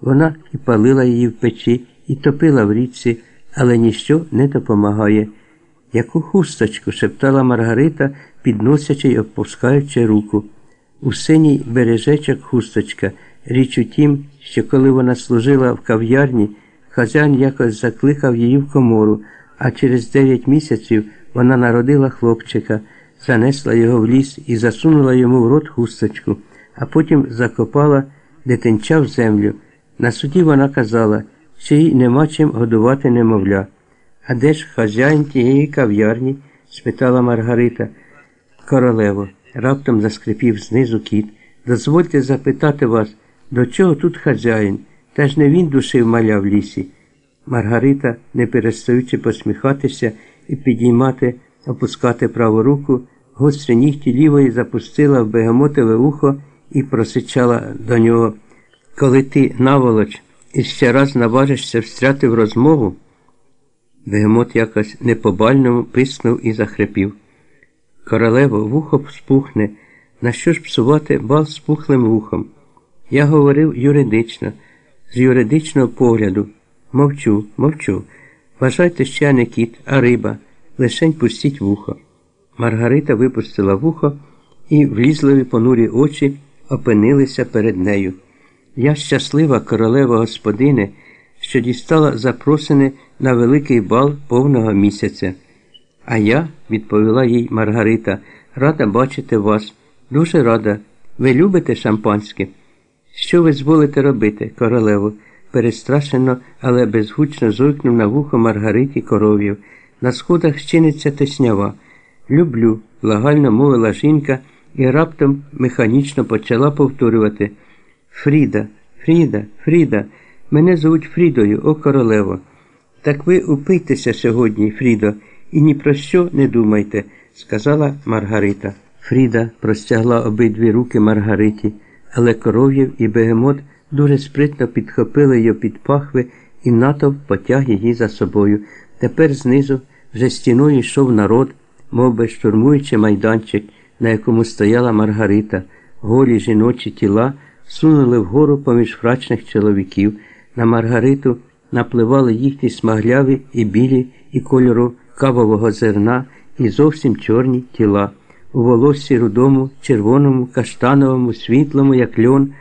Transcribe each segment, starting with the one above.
Вона і палила її в печі, і топила в річці, але ніщо не допомагає. Яку хусточку шептала Маргарита, підносячи й опускаючи руку. У синій бережечок хусточка. Річ у тім, що коли вона служила в кав'ярні, хазяїн якось закликав її в комору, а через дев'ять місяців вона народила хлопчика, занесла його в ліс і засунула йому в рот хусточку, а потім закопала дитинча в землю. На суді вона казала, що їй нема чим годувати немовля. А де ж хазяїн тієї кав'ярні? спитала Маргарита. Королево, раптом заскрипів знизу кіт. Дозвольте запитати вас, до чого тут хазяїн? Та ж не він душив маля в лісі. Маргарита, не перестаючи посміхатися і підіймати, опускати праву руку, гострі нігті лівої запустила в бегемотове ухо і просичала до нього. Коли ти, наволоч, іще раз наважишся встряти в розмову, бегемот якось непобальному писнув і захрипів. Королево, вухо спухне, на що ж псувати бал спухлим вухом? Я говорив юридично, з юридичного погляду. Мовчу, мовчу. Вважайте, що я не кіт, а риба. Лишень пустіть вухо. Маргарита випустила вухо, і влізливі понурі очі опинилися перед нею. Я щаслива королева господине, що дістала запросини на великий бал повного місяця. А я, відповіла їй Маргарита, рада бачити вас. Дуже рада. Ви любите шампанське? Що ви зволите робити, королево? перестрашено, але безгучно зойкнув на вухо Маргариті коров'їв. На сходах щиниться теснява. Люблю, лагально мовила жінка і раптом механічно почала повторювати Фріда, Фріда, Фріда, мене звуть Фрідою, о королево. Так ви упийтеся сьогодні, Фрідо, і ні про що не думайте, сказала Маргарита. Фріда простягла обидві руки Маргариті, але коров'єв і бегемот дуже спритно підхопили її під пахви і натовп потяг її за собою. Тепер знизу вже стіною йшов народ, мов би штурмуючи майданчик, на якому стояла Маргарита, голі жіночі тіла сунули вгору поміж фрачних чоловіків. На Маргариту напливали їхні смагляві і білі, і кольору кавового зерна, і зовсім чорні тіла. У волоссі рудому, червоному, каштановому, світлому, як льон,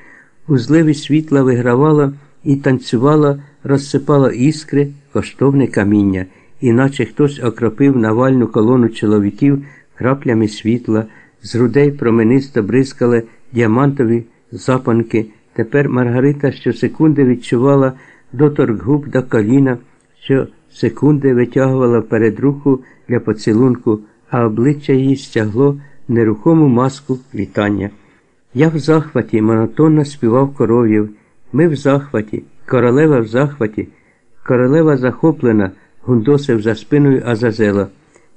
у зливі світла вигравала і танцювала, розсипала іскри, коштовне каміння, іначе хтось окропив навальну колону чоловіків краплями світла, з грудей променисто бризкали діамантові запанки. Тепер Маргарита щосекунди відчувала доторк губ до коліна, що секунди витягувала перед руку для поцілунку, а обличчя її стягло нерухому маску вітання. Я в захваті монотонно співав коров'їв. Ми в захваті, королева в захваті, королева захоплена, гундосив за спиною Азазела.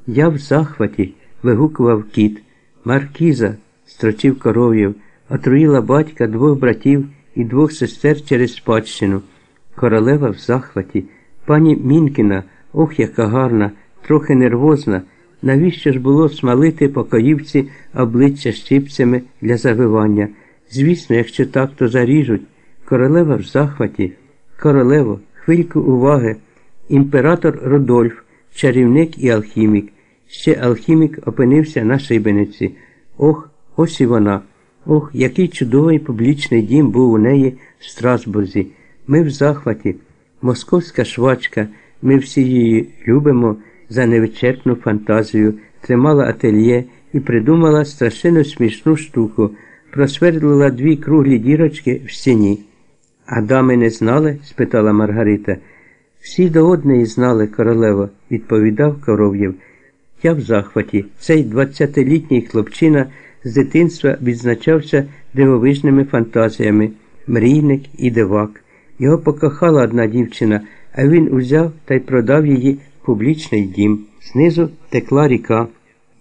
Я в захваті, вигукував кіт. Маркіза, строчив коров'їв, отруїла батька двох братів і двох сестер через спадщину. Королева в захваті, пані Мінкіна, ох, яка гарна, трохи нервозна. Навіщо ж було смалити покоївці обличчя щипцями для завивання? Звісно, якщо так, то заріжуть. Королева в захваті, королево, хвильку уваги, імператор Рудольф, чарівник і алхімік. Ще алхімік опинився на шибениці. Ох, ось і вона. Ох, який чудовий публічний дім був у неї в Страсбурзі. Ми в захваті, московська швачка, ми всі її любимо за невичерпну фантазію, тримала ательє і придумала страшенно смішну штуку, просвердлила дві круглі дірочки в стіні. А дами не знали? спитала Маргарита. Всі до одної знали, королева, відповідав коров'єв. Я в захваті. Цей двадцятилітній хлопчина з дитинства відзначався дивовижними фантазіями, мрійник і дивак. Його покохала одна дівчина, а він узяв та й продав її публічний дім. Знизу текла ріка,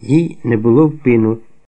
їй не було впину.